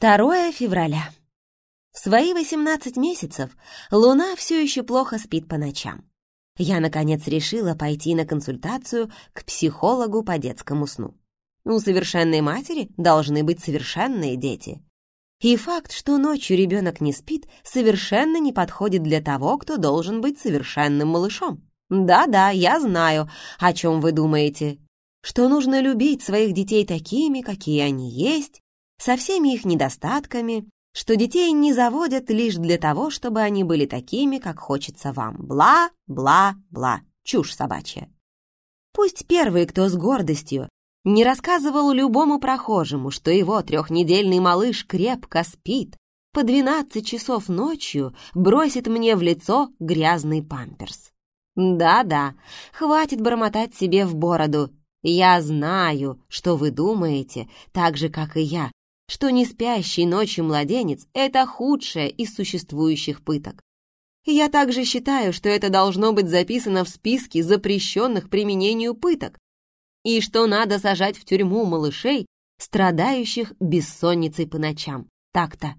2 февраля. В свои 18 месяцев Луна все еще плохо спит по ночам. Я, наконец, решила пойти на консультацию к психологу по детскому сну. У совершенной матери должны быть совершенные дети. И факт, что ночью ребенок не спит, совершенно не подходит для того, кто должен быть совершенным малышом. Да-да, я знаю, о чем вы думаете. Что нужно любить своих детей такими, какие они есть, со всеми их недостатками, что детей не заводят лишь для того, чтобы они были такими, как хочется вам. Бла-бла-бла. Чушь собачья. Пусть первый, кто с гордостью не рассказывал любому прохожему, что его трехнедельный малыш крепко спит, по двенадцать часов ночью бросит мне в лицо грязный памперс. Да-да, хватит бормотать себе в бороду. Я знаю, что вы думаете, так же, как и я, что не спящий ночью младенец — это худшее из существующих пыток. Я также считаю, что это должно быть записано в списке запрещенных применению пыток, и что надо сажать в тюрьму малышей, страдающих бессонницей по ночам. Так-то.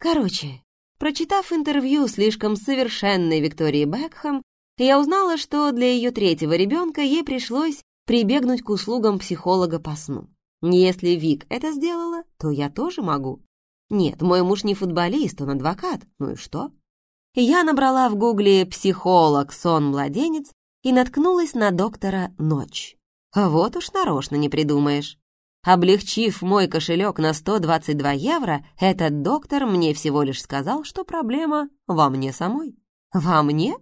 Короче, прочитав интервью слишком совершенной Виктории Бекхэм, я узнала, что для ее третьего ребенка ей пришлось прибегнуть к услугам психолога по сну. Если Вик это сделала, то я тоже могу. Нет, мой муж не футболист, он адвокат. Ну и что? Я набрала в гугле «психолог, сон-младенец» и наткнулась на доктора Ночь. Вот уж нарочно не придумаешь. Облегчив мой кошелек на 122 евро, этот доктор мне всего лишь сказал, что проблема во мне самой. Во мне?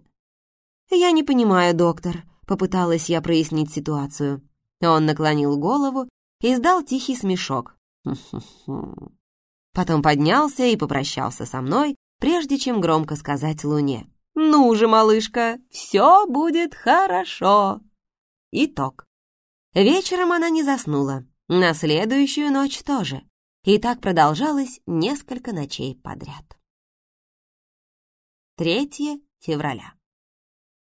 Я не понимаю, доктор, попыталась я прояснить ситуацию. Он наклонил голову издал тихий смешок. Потом поднялся и попрощался со мной, прежде чем громко сказать Луне. «Ну же, малышка, все будет хорошо!» Итог. Вечером она не заснула, на следующую ночь тоже. И так продолжалось несколько ночей подряд. 3 февраля.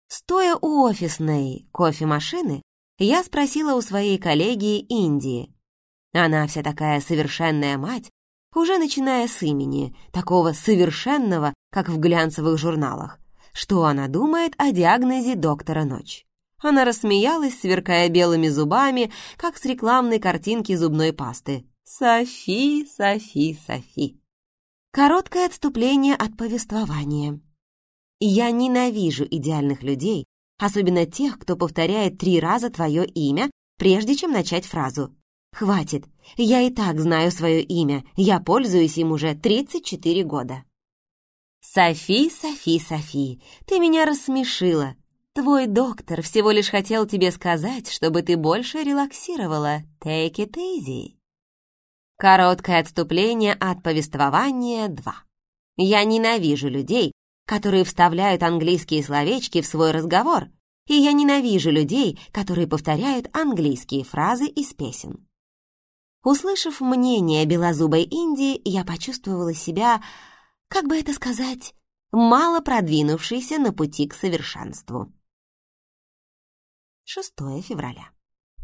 Стоя у офисной кофемашины, я спросила у своей коллеги Индии. Она вся такая совершенная мать, уже начиная с имени, такого совершенного, как в глянцевых журналах, что она думает о диагнозе доктора Ночь. Она рассмеялась, сверкая белыми зубами, как с рекламной картинки зубной пасты. «Софи, Софи, Софи». Короткое отступление от повествования. Я ненавижу идеальных людей, особенно тех, кто повторяет три раза твое имя, прежде чем начать фразу. Хватит, я и так знаю свое имя, я пользуюсь им уже 34 года. Софи, Софи, Софи, ты меня рассмешила. Твой доктор всего лишь хотел тебе сказать, чтобы ты больше релаксировала. Take it easy. Короткое отступление от повествования 2. Я ненавижу людей, которые вставляют английские словечки в свой разговор, и я ненавижу людей, которые повторяют английские фразы из песен. Услышав мнение белозубой Индии, я почувствовала себя, как бы это сказать, мало продвинувшейся на пути к совершенству. 6 февраля.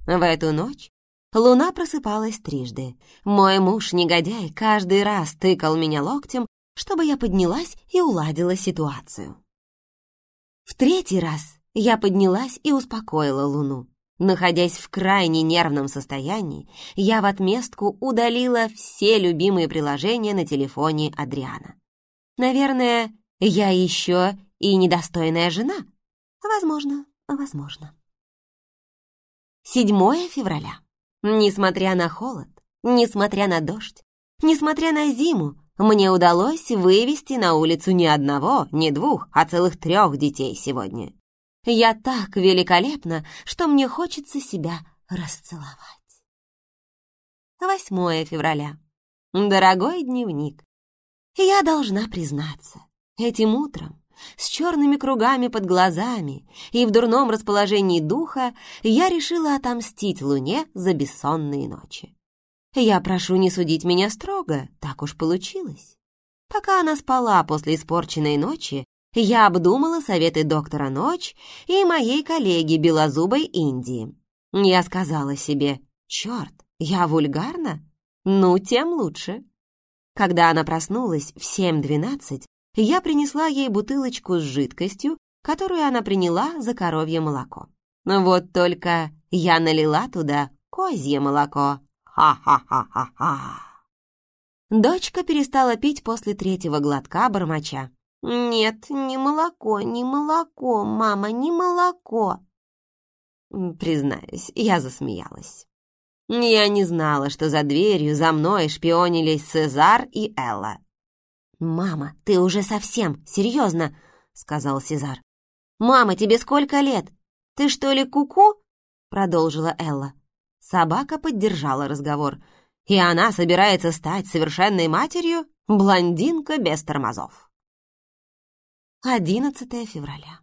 В эту ночь луна просыпалась трижды. Мой муж-негодяй каждый раз тыкал меня локтем, чтобы я поднялась и уладила ситуацию. В третий раз я поднялась и успокоила луну. Находясь в крайне нервном состоянии, я в отместку удалила все любимые приложения на телефоне Адриана. Наверное, я еще и недостойная жена. Возможно, возможно. 7 февраля. Несмотря на холод, несмотря на дождь, несмотря на зиму, мне удалось вывести на улицу не одного, не двух, а целых трех детей сегодня. Я так великолепна, что мне хочется себя расцеловать. 8 февраля. Дорогой дневник, я должна признаться, этим утром с черными кругами под глазами и в дурном расположении духа, я решила отомстить Луне за бессонные ночи. Я прошу не судить меня строго, так уж получилось. Пока она спала после испорченной ночи, я обдумала советы доктора Ночь и моей коллеги Белозубой Индии. Я сказала себе, черт, я вульгарна? Ну, тем лучше. Когда она проснулась в 7.12, я принесла ей бутылочку с жидкостью, которую она приняла за коровье молоко. Вот только я налила туда козье молоко. Ха-ха-ха-ха-ха. Дочка перестала пить после третьего глотка бормоча. «Нет, не молоко, не молоко, мама, не молоко!» Признаюсь, я засмеялась. Я не знала, что за дверью за мной шпионились Цезар и Элла. «Мама, ты уже совсем, серьезно?» — сказал Сезар. «Мама, тебе сколько лет? Ты что ли куку?» -ку продолжила Элла. Собака поддержала разговор. «И она собирается стать совершенной матерью? Блондинка без тормозов». 11 февраля.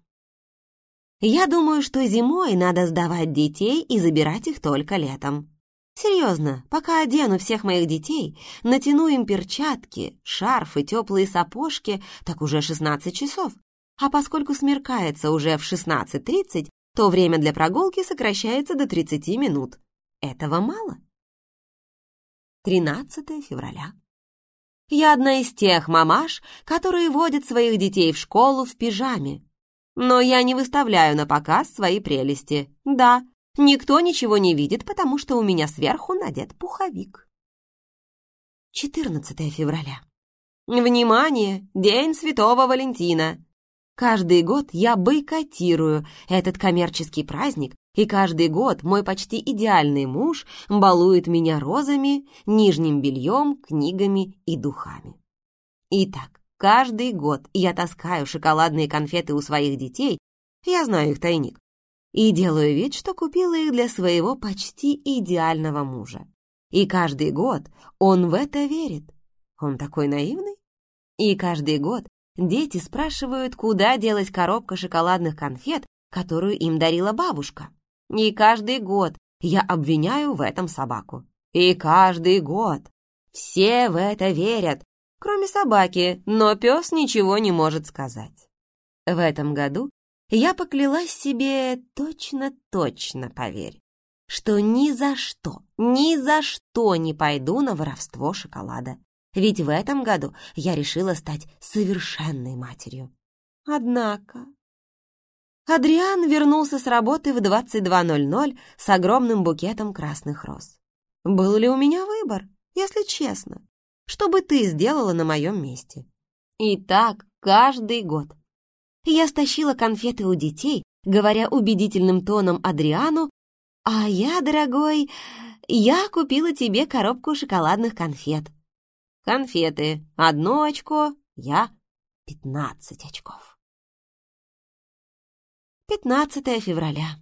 Я думаю, что зимой надо сдавать детей и забирать их только летом. Серьезно, пока одену всех моих детей, натяну им перчатки, шарф и теплые сапожки, так уже 16 часов. А поскольку смеркается уже в 16.30, то время для прогулки сокращается до 30 минут. Этого мало. 13 февраля. Я одна из тех мамаш, которые водят своих детей в школу в пижаме. Но я не выставляю на показ свои прелести. Да, Никто ничего не видит, потому что у меня сверху надет пуховик. 14 февраля. Внимание! День Святого Валентина! Каждый год я бойкотирую этот коммерческий праздник, и каждый год мой почти идеальный муж балует меня розами, нижним бельем, книгами и духами. Итак, каждый год я таскаю шоколадные конфеты у своих детей, я знаю их тайник, и делаю вид, что купила их для своего почти идеального мужа. И каждый год он в это верит. Он такой наивный. И каждый год дети спрашивают, куда делась коробка шоколадных конфет, которую им дарила бабушка. И каждый год я обвиняю в этом собаку. И каждый год все в это верят, кроме собаки, но пес ничего не может сказать. В этом году я поклялась себе точно-точно, поверь, что ни за что, ни за что не пойду на воровство шоколада. Ведь в этом году я решила стать совершенной матерью. Однако... Адриан вернулся с работы в 22.00 с огромным букетом красных роз. Был ли у меня выбор, если честно? Что бы ты сделала на моем месте? И так каждый год я стащила конфеты у детей, говоря убедительным тоном Адриану, «А я, дорогой, я купила тебе коробку шоколадных конфет». Конфеты — одно очко, я — пятнадцать очков. 15 февраля.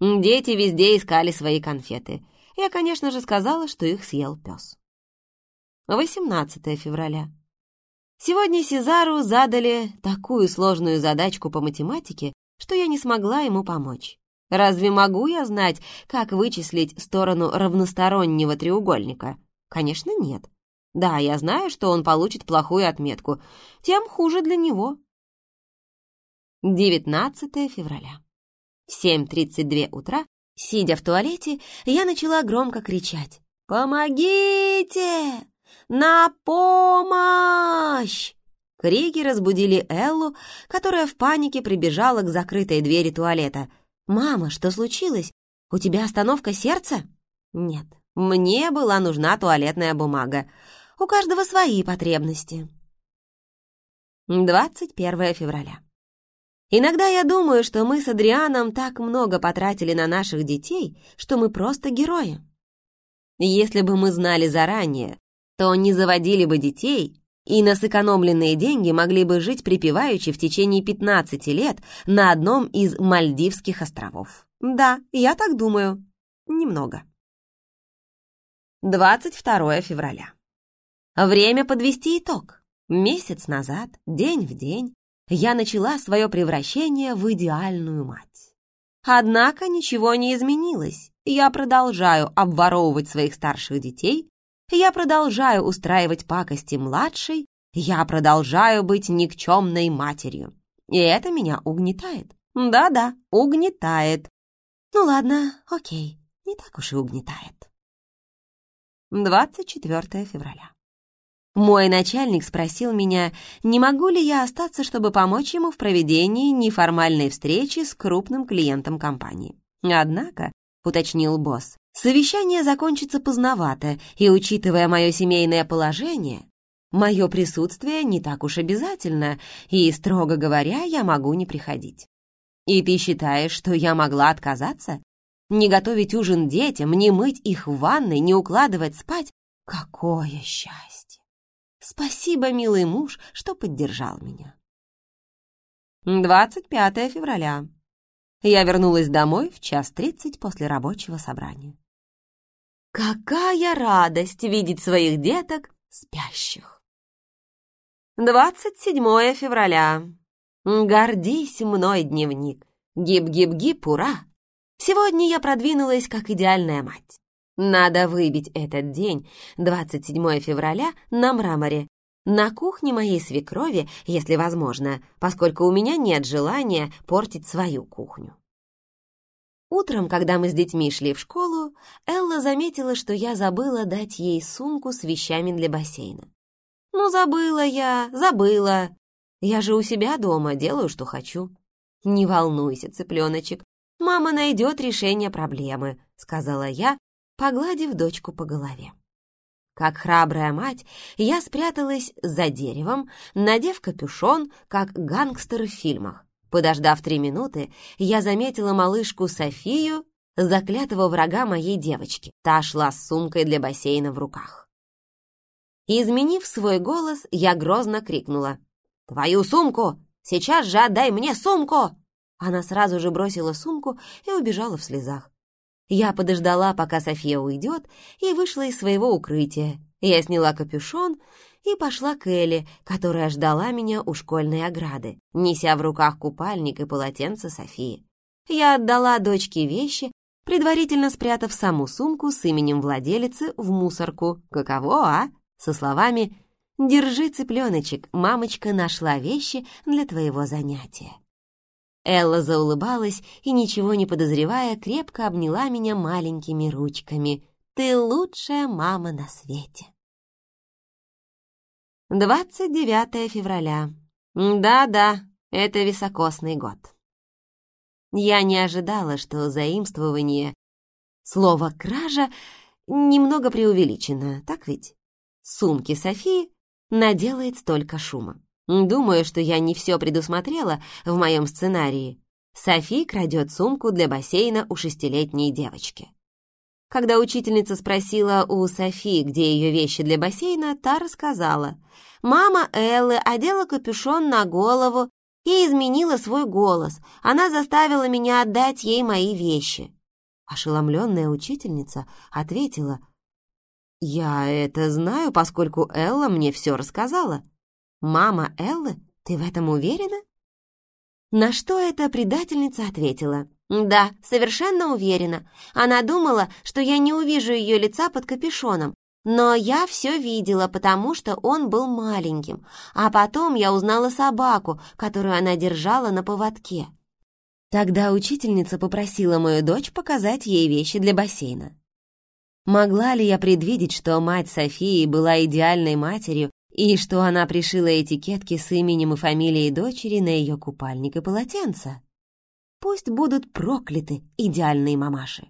Дети везде искали свои конфеты. Я, конечно же, сказала, что их съел пес. 18 февраля. Сегодня Сезару задали такую сложную задачку по математике, что я не смогла ему помочь. Разве могу я знать, как вычислить сторону равностороннего треугольника? Конечно, нет. Да, я знаю, что он получит плохую отметку. Тем хуже для него. 19 февраля. В 7.32 утра, сидя в туалете, я начала громко кричать. «Помогите! «На помощь!» Крики разбудили Эллу, которая в панике прибежала к закрытой двери туалета. «Мама, что случилось? У тебя остановка сердца?» «Нет, мне была нужна туалетная бумага. У каждого свои потребности». 21 февраля. Иногда я думаю, что мы с Адрианом так много потратили на наших детей, что мы просто герои. Если бы мы знали заранее, то не заводили бы детей и на сэкономленные деньги могли бы жить припеваючи в течение 15 лет на одном из Мальдивских островов. Да, я так думаю. Немного. 22 февраля. Время подвести итог. Месяц назад, день в день, я начала свое превращение в идеальную мать. Однако ничего не изменилось. Я продолжаю обворовывать своих старших детей, я продолжаю устраивать пакости младшей, я продолжаю быть никчемной матерью. И это меня угнетает. Да-да, угнетает. Ну ладно, окей, не так уж и угнетает. 24 февраля. Мой начальник спросил меня, не могу ли я остаться, чтобы помочь ему в проведении неформальной встречи с крупным клиентом компании. Однако, уточнил босс, совещание закончится поздновато, и, учитывая мое семейное положение, мое присутствие не так уж обязательно, и, строго говоря, я могу не приходить. И ты считаешь, что я могла отказаться? Не готовить ужин детям, не мыть их в ванной, не укладывать спать? Какое счастье! Спасибо, милый муж, что поддержал меня. 25 февраля. Я вернулась домой в час тридцать после рабочего собрания. Какая радость видеть своих деток спящих! 27 февраля. Гордись мной, дневник. Гиб-гиб-гиб, ура! Сегодня я продвинулась как идеальная мать. Надо выбить этот день, 27 февраля, на мраморе. На кухне моей свекрови, если возможно, поскольку у меня нет желания портить свою кухню. Утром, когда мы с детьми шли в школу, Элла заметила, что я забыла дать ей сумку с вещами для бассейна. «Ну, забыла я, забыла. Я же у себя дома делаю, что хочу». «Не волнуйся, цыпленочек, мама найдет решение проблемы», — сказала я, погладив дочку по голове. Как храбрая мать, я спряталась за деревом, надев капюшон, как гангстеры в фильмах. Подождав три минуты, я заметила малышку Софию, заклятого врага моей девочки. Та шла с сумкой для бассейна в руках. Изменив свой голос, я грозно крикнула. «Твою сумку! Сейчас же отдай мне сумку!» Она сразу же бросила сумку и убежала в слезах. Я подождала, пока София уйдет, и вышла из своего укрытия. Я сняла капюшон и пошла к Элли, которая ждала меня у школьной ограды, неся в руках купальник и полотенце Софии. Я отдала дочке вещи, предварительно спрятав саму сумку с именем владелицы в мусорку. Каково, а? Со словами «Держи, цыпленочек, мамочка нашла вещи для твоего занятия». Элла заулыбалась и, ничего не подозревая, крепко обняла меня маленькими ручками. «Ты лучшая мама на свете!» 29 февраля. Да-да, это високосный год. Я не ожидала, что заимствование слово «кража» немного преувеличено, так ведь? Сумки Софии наделает столько шума. Думаю, что я не все предусмотрела в моем сценарии. Софи крадет сумку для бассейна у шестилетней девочки. Когда учительница спросила у Софи, где ее вещи для бассейна, та рассказала. «Мама Эллы одела капюшон на голову и изменила свой голос. Она заставила меня отдать ей мои вещи». Ошеломленная учительница ответила. «Я это знаю, поскольку Элла мне все рассказала». «Мама Эллы? Ты в этом уверена?» На что эта предательница ответила. «Да, совершенно уверена. Она думала, что я не увижу ее лица под капюшоном, но я все видела, потому что он был маленьким. А потом я узнала собаку, которую она держала на поводке». Тогда учительница попросила мою дочь показать ей вещи для бассейна. Могла ли я предвидеть, что мать Софии была идеальной матерью и что она пришила этикетки с именем и фамилией дочери на ее купальник и полотенце. Пусть будут прокляты идеальные мамаши.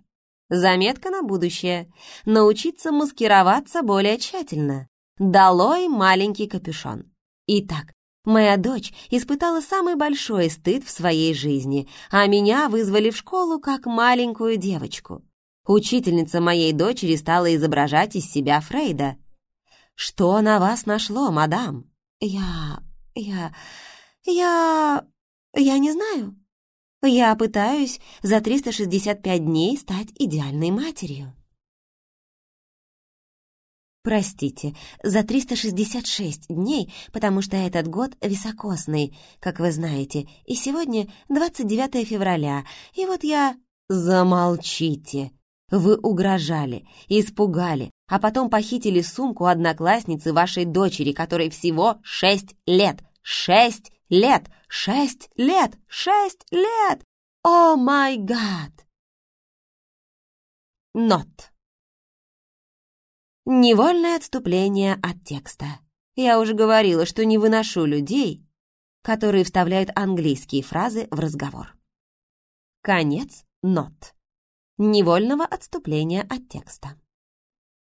Заметка на будущее. Научиться маскироваться более тщательно. Долой маленький капюшон. Итак, моя дочь испытала самый большой стыд в своей жизни, а меня вызвали в школу как маленькую девочку. Учительница моей дочери стала изображать из себя Фрейда, что на вас нашло, мадам? Я... я... я... я не знаю. Я пытаюсь за 365 дней стать идеальной матерью. Простите, за 366 дней, потому что этот год високосный, как вы знаете, и сегодня 29 февраля, и вот я... Замолчите! Вы угрожали, испугали, а потом похитили сумку одноклассницы вашей дочери, которой всего шесть лет. Шесть лет! Шесть лет! Шесть лет! О май гад! Нот. Невольное отступление от текста. Я уже говорила, что не выношу людей, которые вставляют английские фразы в разговор. Конец нот. Невольного отступления от текста.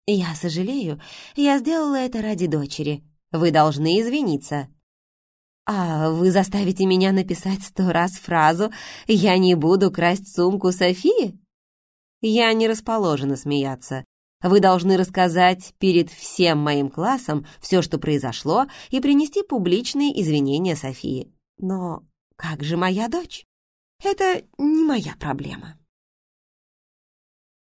Я сожалею, я сделала это ради дочери. Вы должны извиниться. А вы заставите меня написать сто раз фразу «Я не буду красть сумку Софии»? Я не расположена смеяться. Вы должны рассказать перед всем моим классом все, что произошло, и принести публичные извинения Софии. Но как же моя дочь? Это не моя проблема.